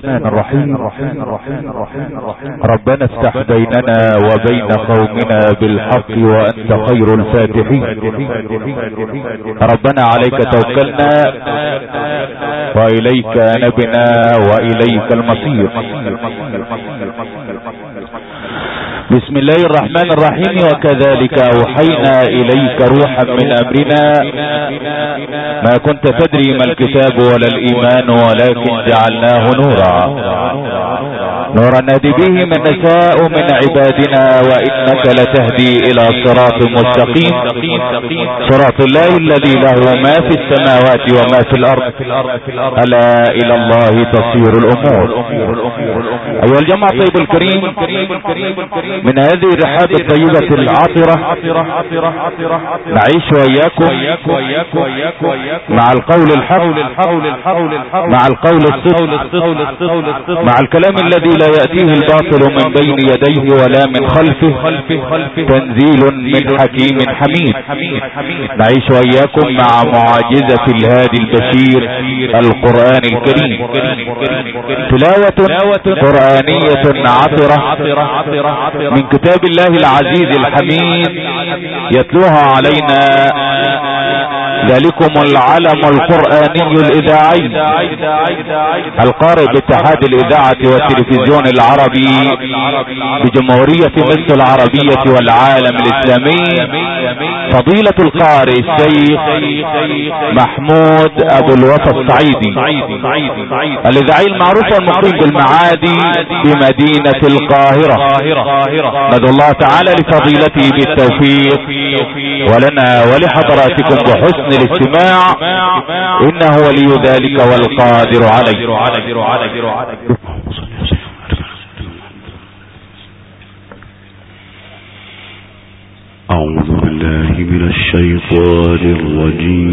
الرحمن الرحيم. ربنا افتح بيننا وبين قومنا بالحق وأنت خير الفاتحين. ربنا عليك توكلنا وإليك نبنا وإليك المصير. بسم الله الرحمن الرحيم. وكذلك أوحينا إليك روحا من أمرنا. ما كنت تدري ما الكتاب ولا الإيمان ولكن جعلناه نورا. نورا نهدي به من نشاء من عبادنا وإنك لتهدي إلى صراط مستقيم. صراط الله الذي له ما في السماوات وما في الأرض. ألا إلى الله تصير الأمور. أيها الجماعة طيب الكريم من هذه الرحاب الطيبة العطرة نعيش وإياكم مع القول الحق مع القول الصدق مع الكلام الذي لا يأتيه الباطل من بين يديه ولا من خلفه. تنزيل من حكيم حميد. نعيش وإياكم مع معاجزة الهادي البشير القرآن الكريم. تلاوة قرآنية عطرة من كتاب الله العزيز الحميد. يتلوها علينا ذلكم العلم القرآني الإذاعي القارئ باتحاد الإذاعة والتلفزيون العربي بجمهورية مصر العربية والعالم الإسلامي فضيلة القارئ الشيخ محمود أبو الوفا الصعيدي الإذاعي المعروف والمقيم بالمعادي بمدينة القاهرة. ندعو الله تعالى لفضيلته بالتوفيق ولنا ولحضراتكم بحسن الاستماع إنه ولي ذلك والقادر عليه. أعوذ بالله من الشيطان الرجيم.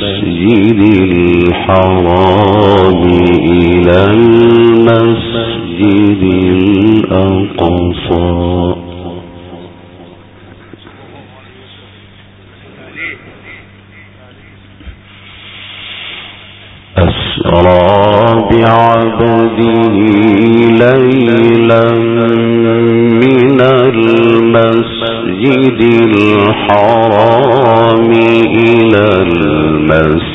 الحرام إلى المسجد الأقصى. أسرى بعبده ليلا من المسجد الحرام إلى المسجد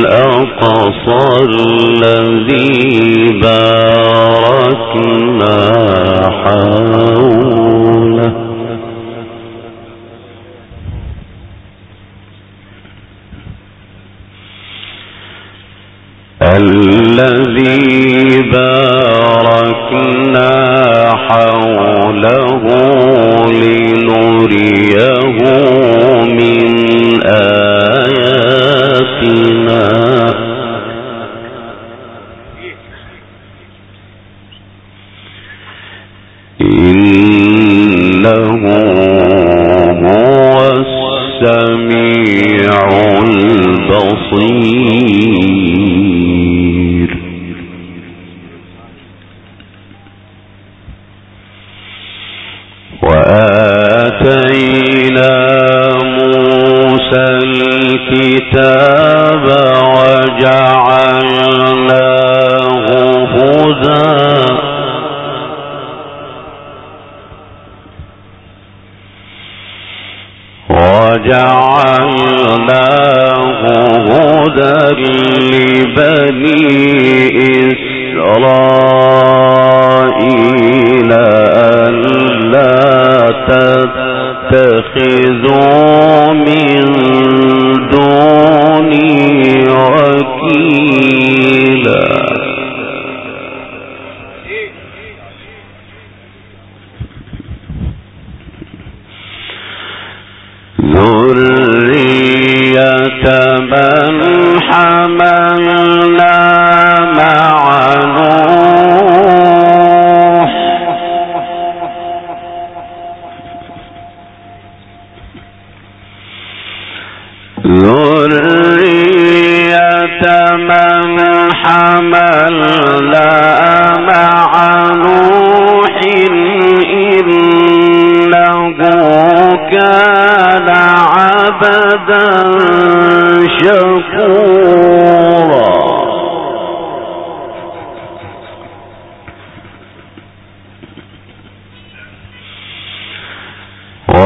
الأقصى الذي باركنا حوله. الذي باركنا حوله لنريه من آياتنا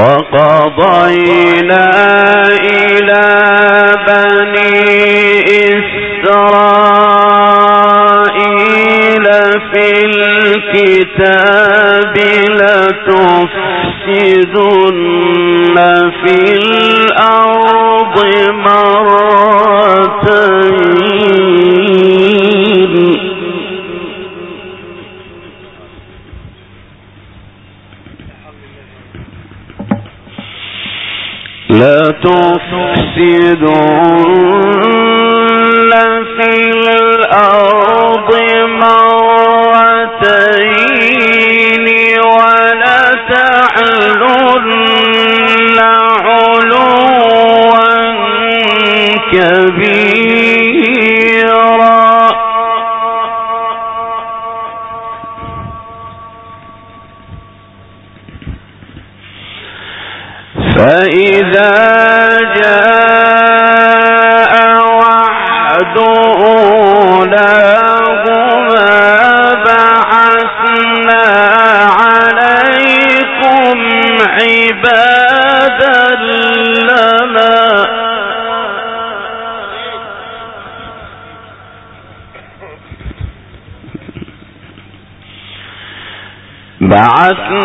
وقضينا إلى بني إسرائيل في الكتاب لتفسدن في الأرض مرات يفسدون الأرض مرتين كبيرا. فإن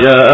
Yeah.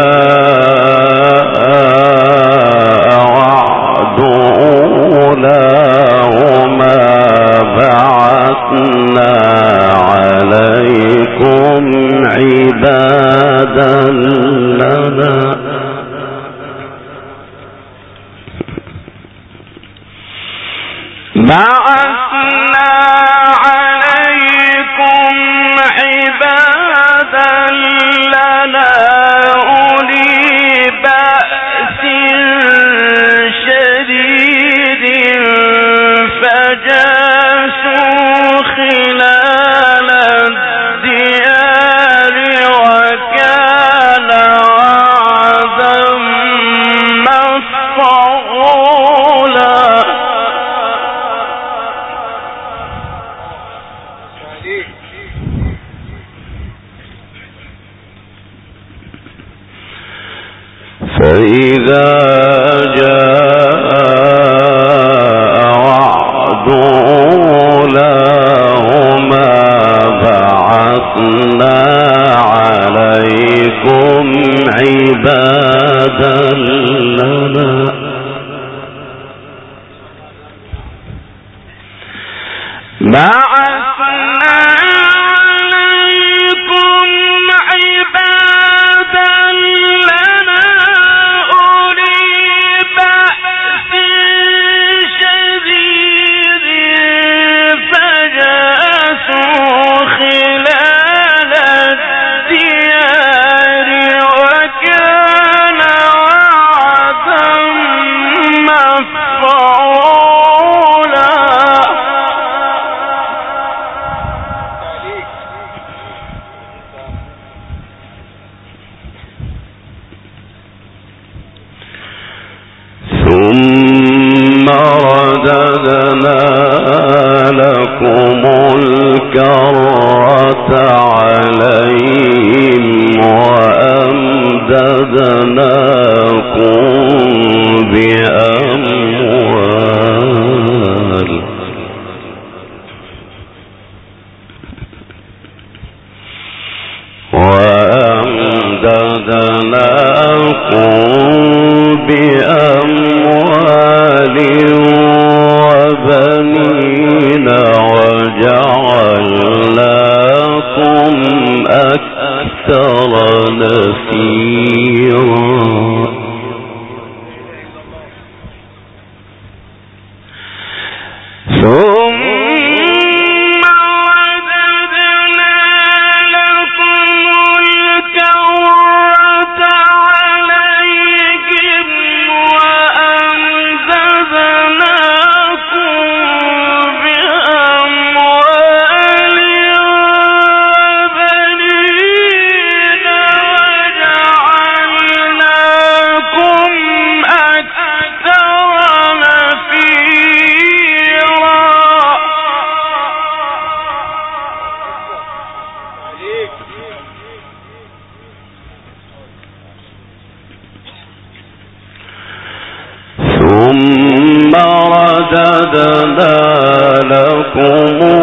وجدنا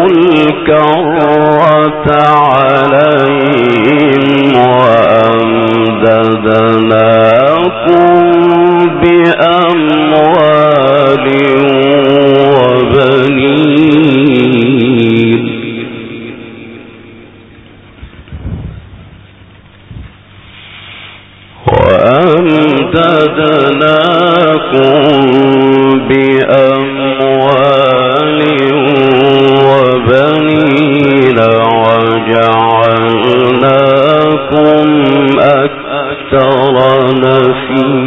الكرة عليهم وأمددناكم بأموال وبنين وأمددناكم في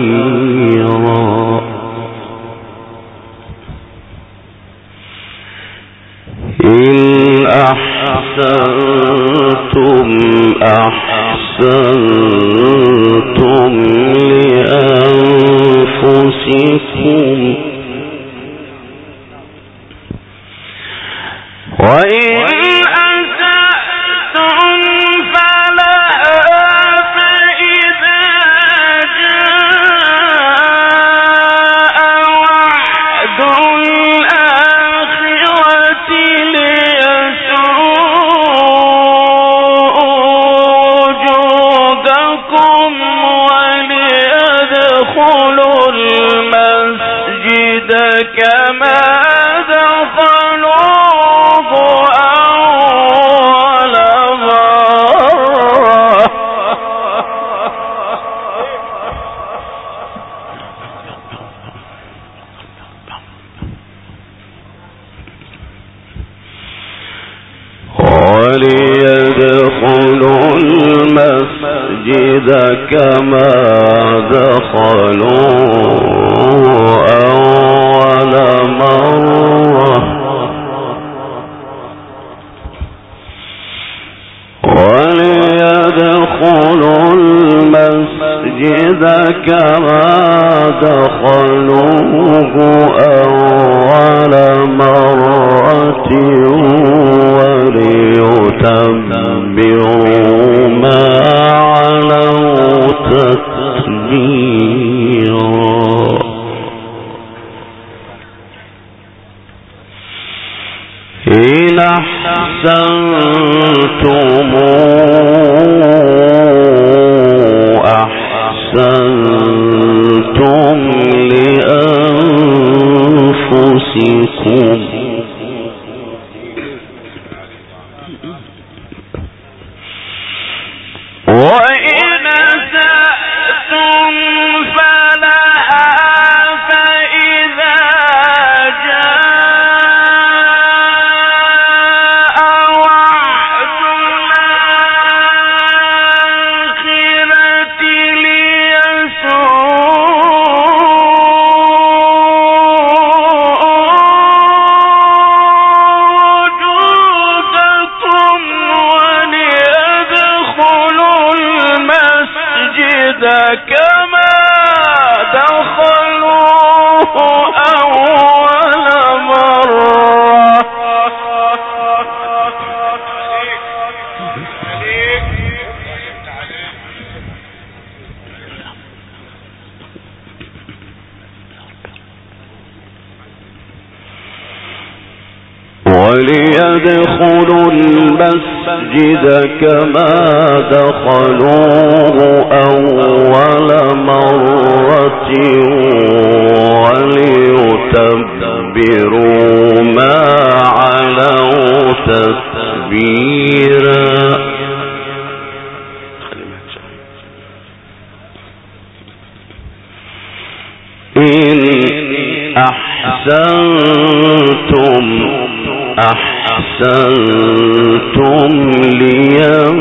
وليدخلوا المسجد كما دخلوه أول مرة ذاك وليدخلوا المسجد كما دخلوه أول مرة وليتبروا ما علوا تتبيرا. إن أحسنتم أحسنتم لينفسكم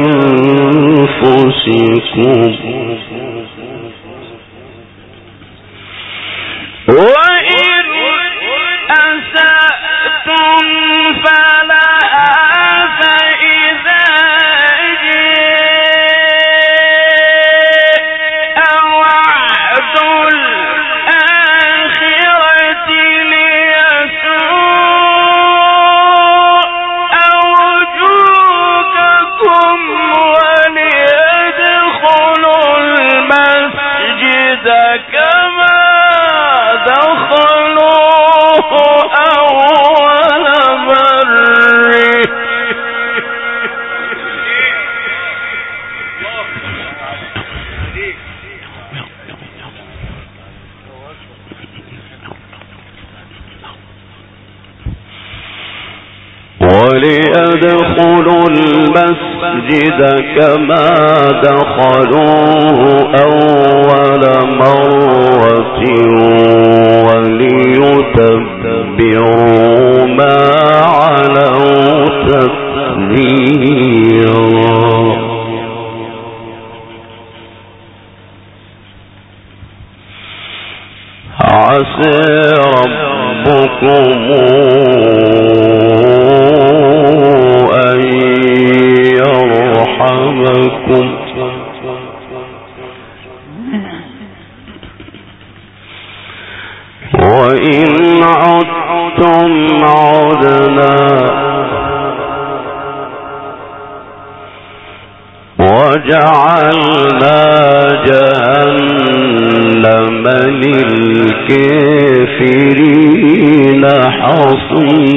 وليدخلوا المسجد كما دخلوه أول مرة وليتبروا ما علوا تتبيرا عسى ربكم وجعلنا جهنم للكافرين حصيرا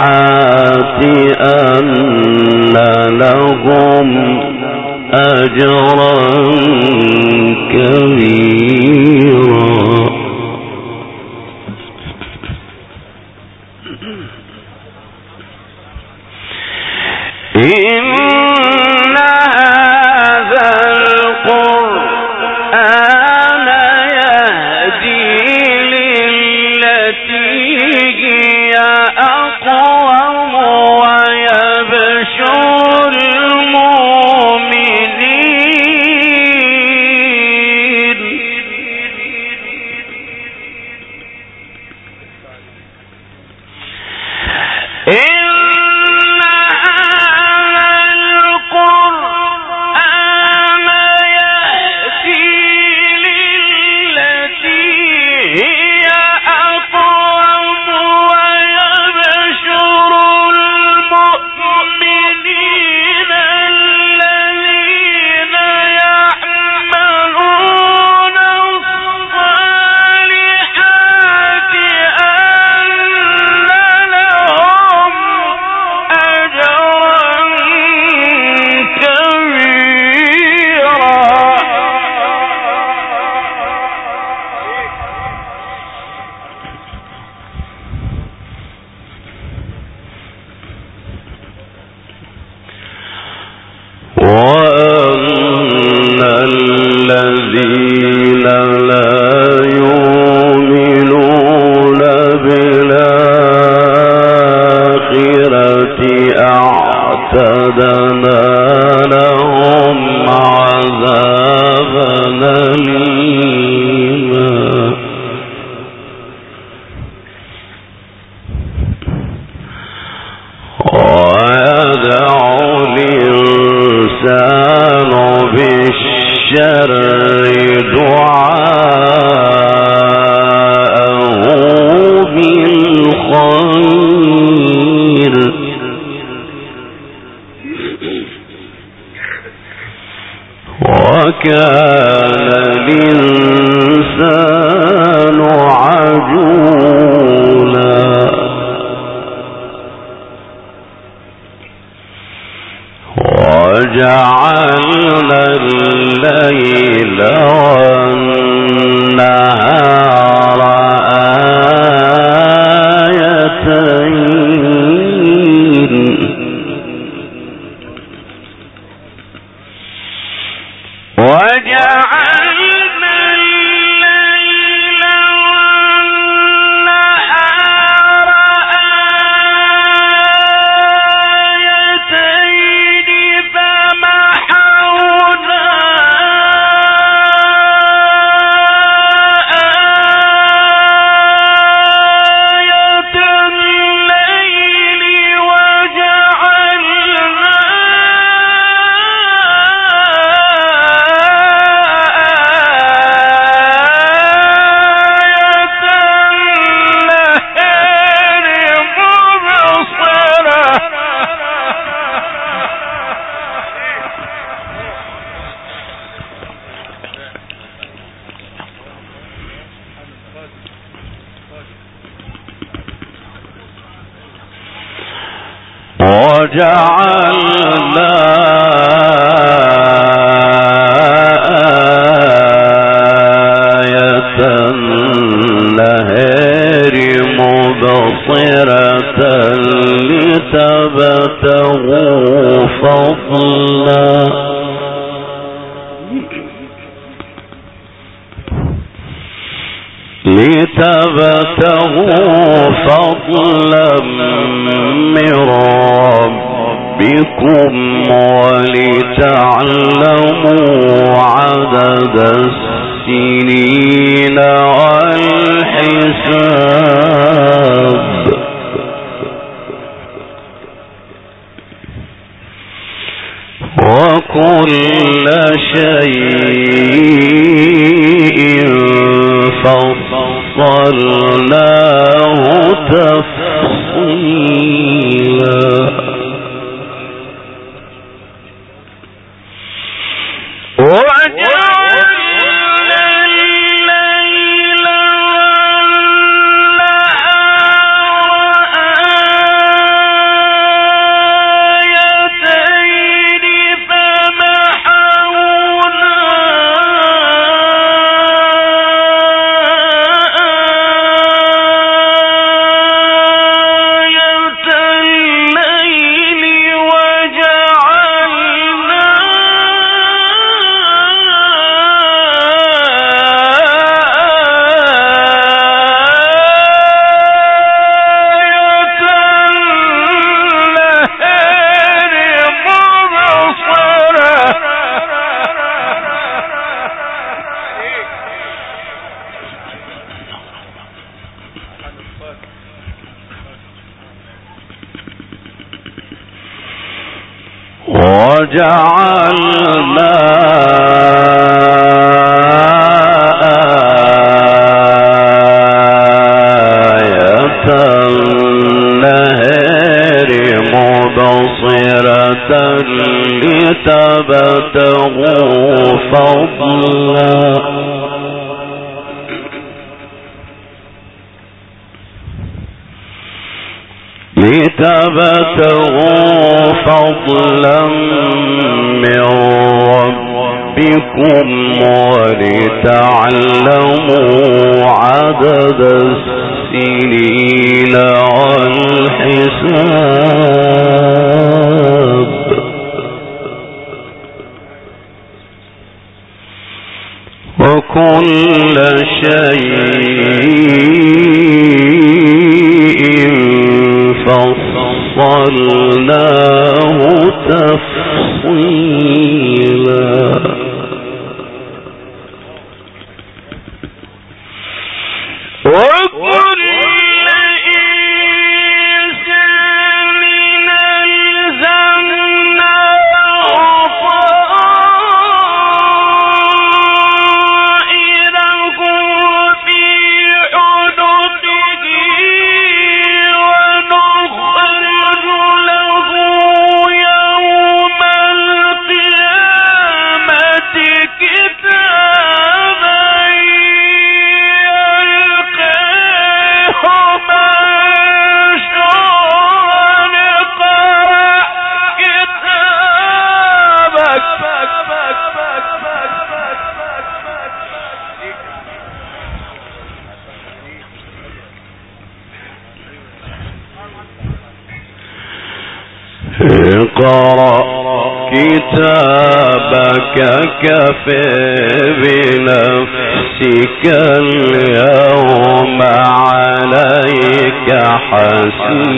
الصالحات أن لهم أجرا كبيرا. الدين وجعلنا الحساب. اقرأ كتابك كف بنفسك اليوم عليك حسيبا.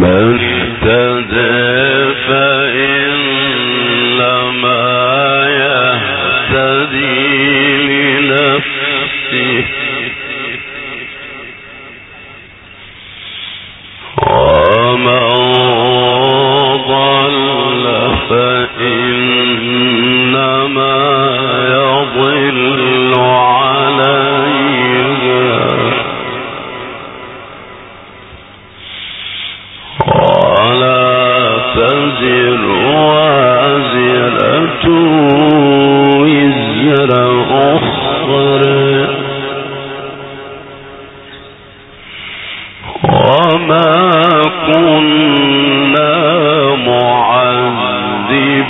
ما اهتدى فإن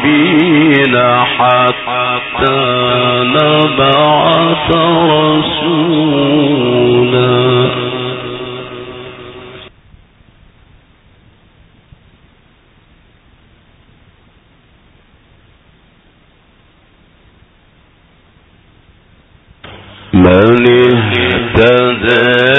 السبيل حتى نبعث رسولا. من اهتدى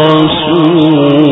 رسولا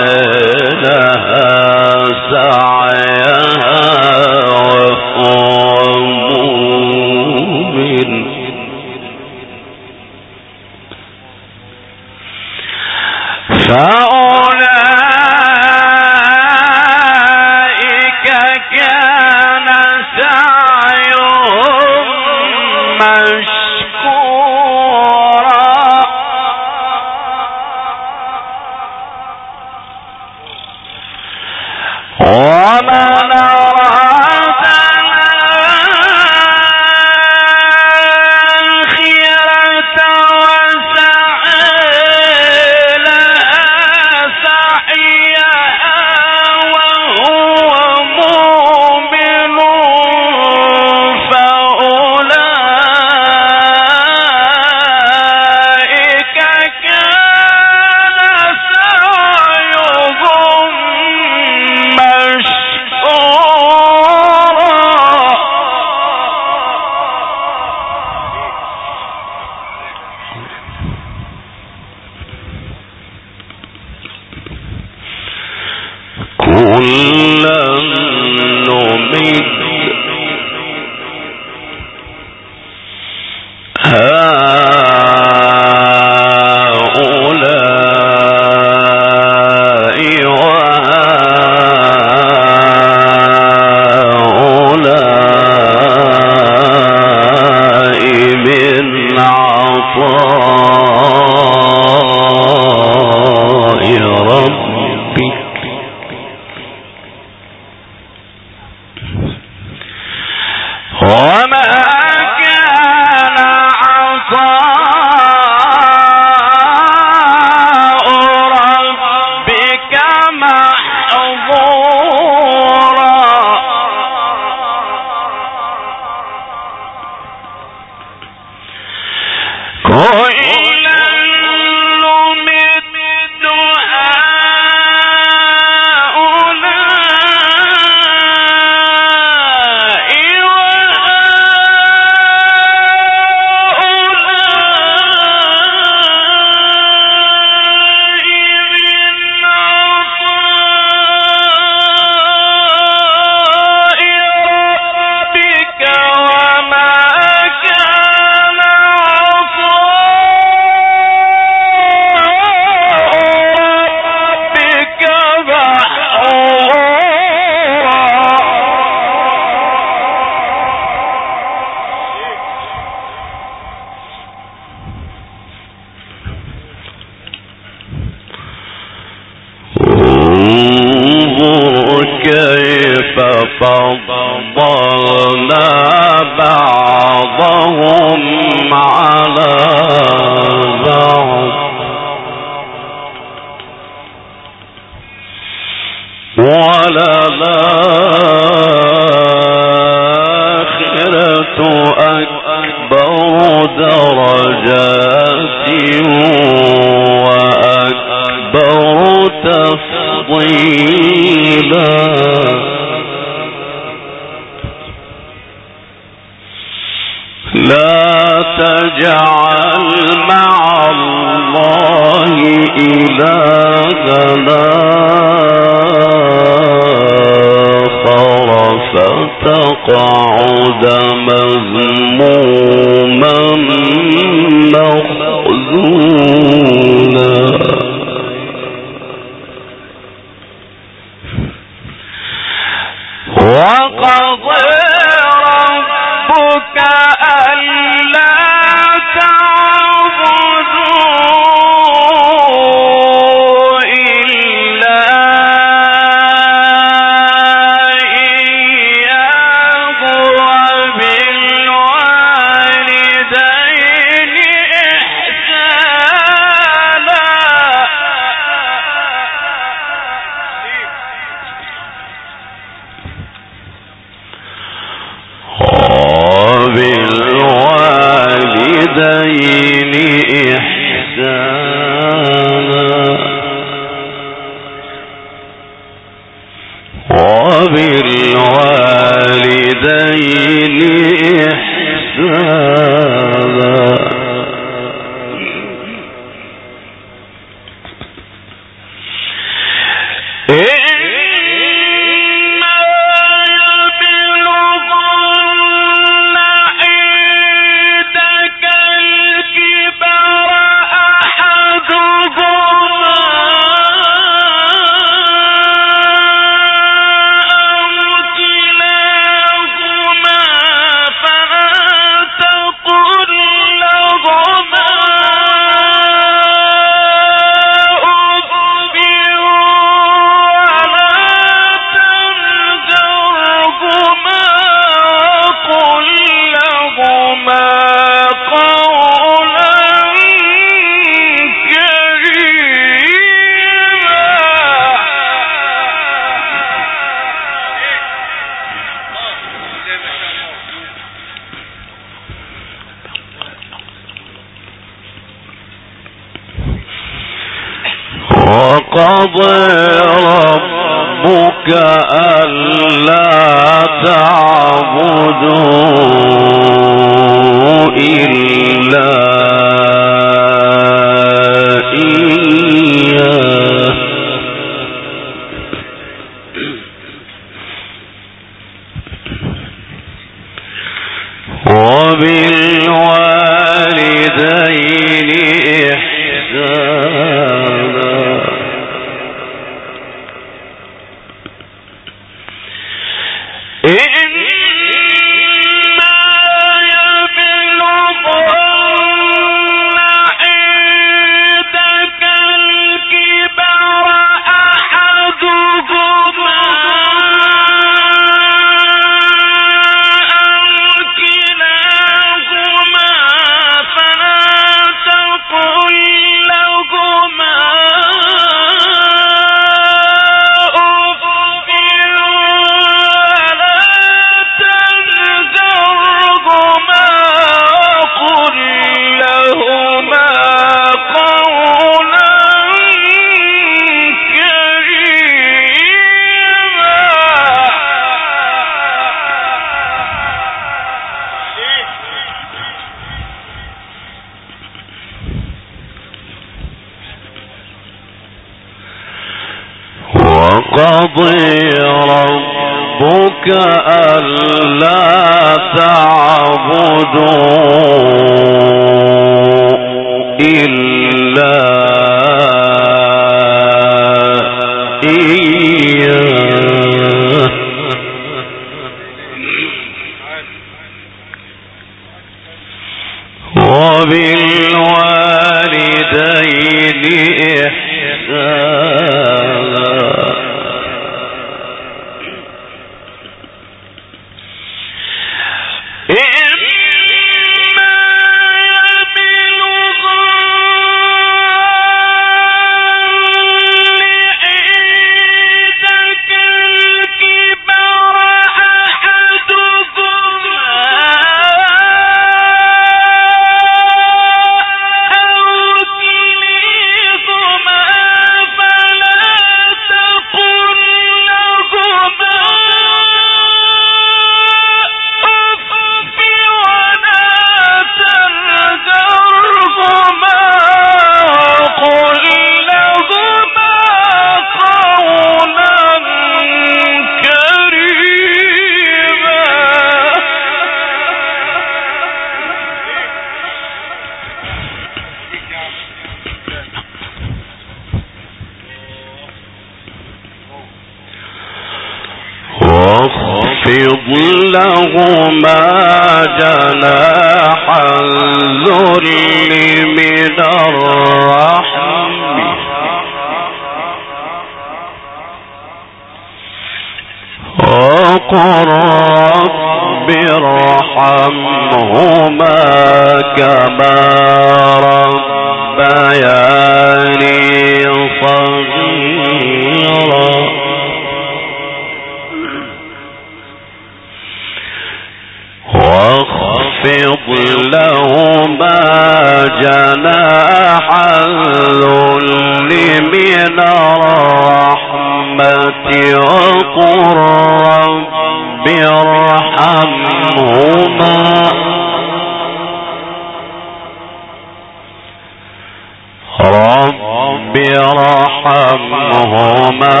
ارحمهما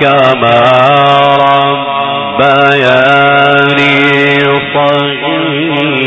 كما ربياني صغيرا.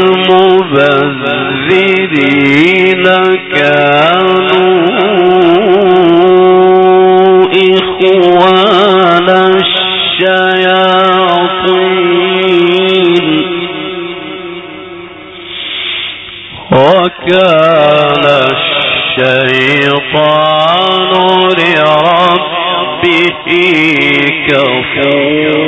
مبذرين كانوا إخوان الشياطين. وكان الشيطان لربه كفورا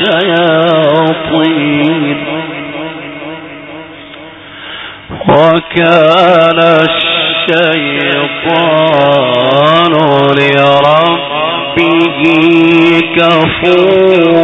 الشياطين وكان الشيطان لربه كفورا.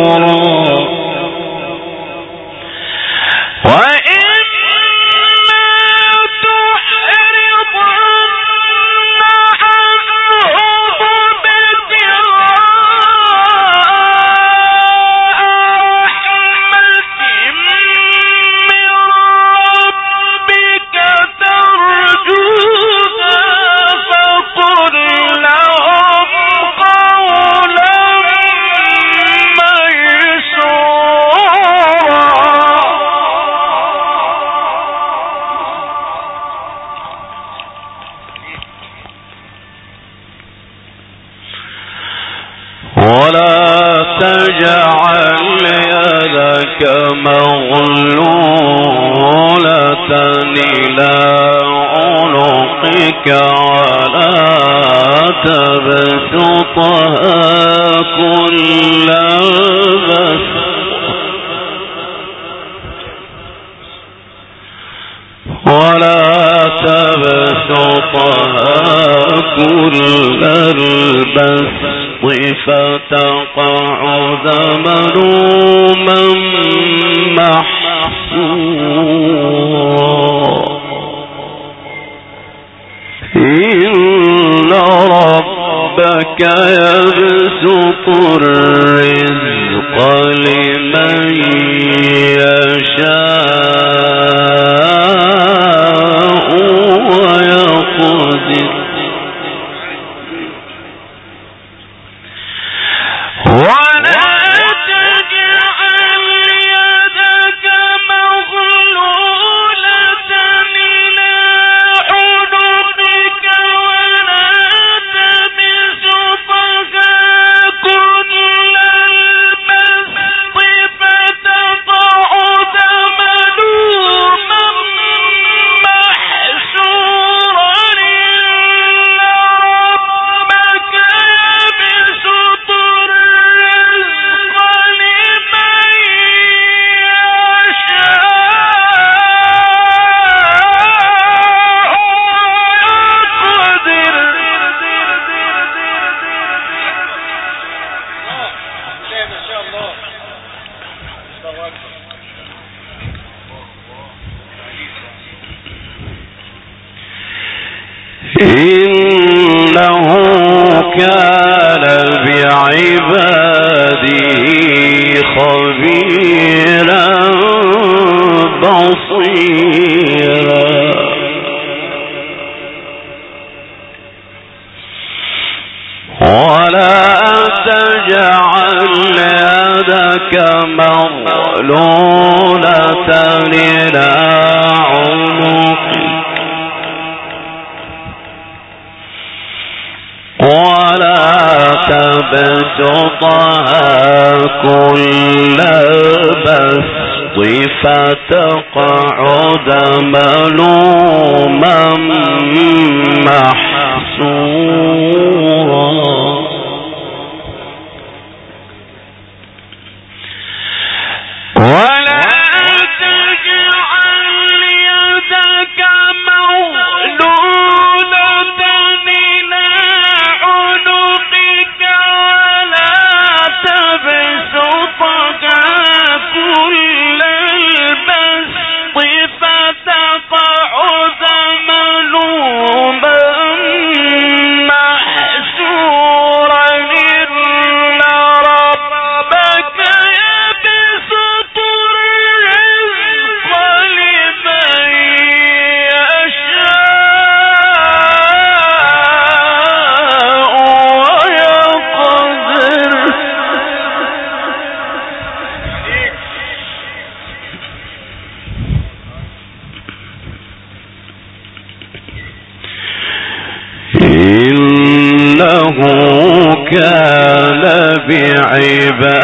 بعباده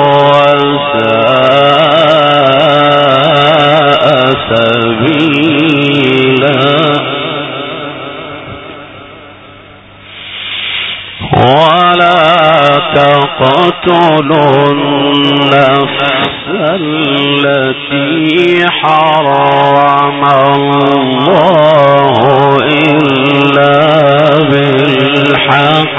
تقتلوا النفس التي حرم الله إلا بالحق.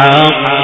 بالحق